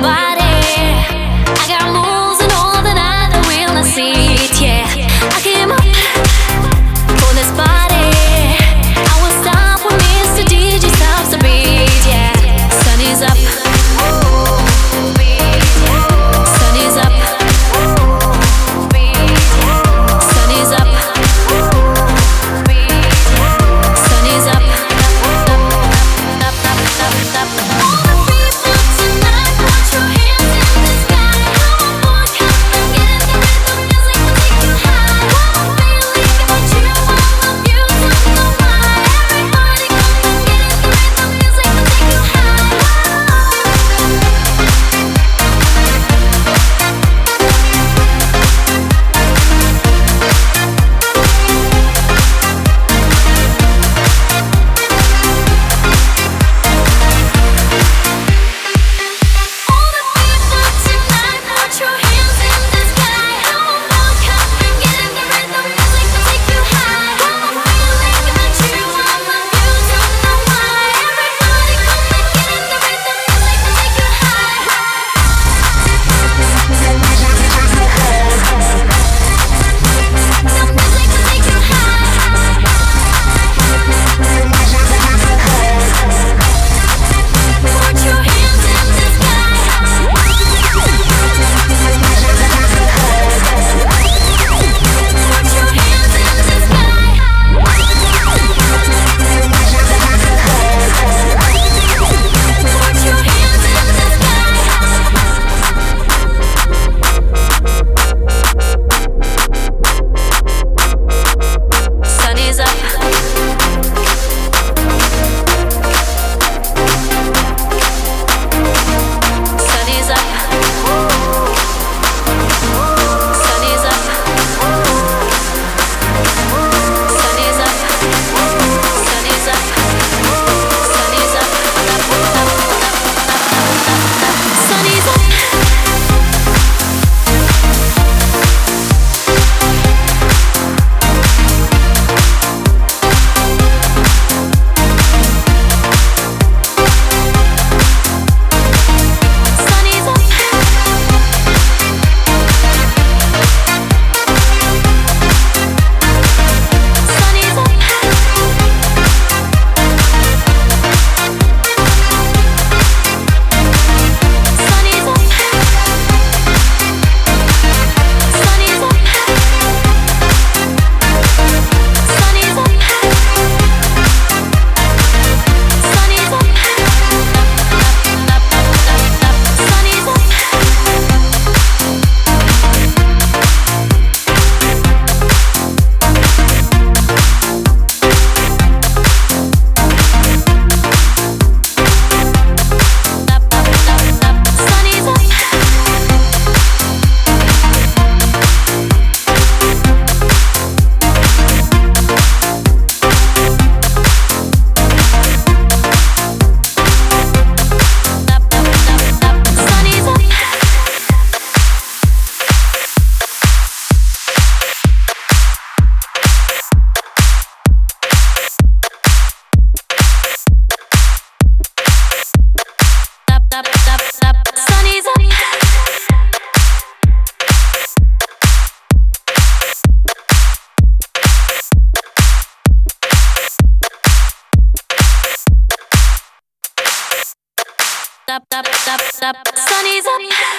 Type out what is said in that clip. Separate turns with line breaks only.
I got more. Up, sun is up.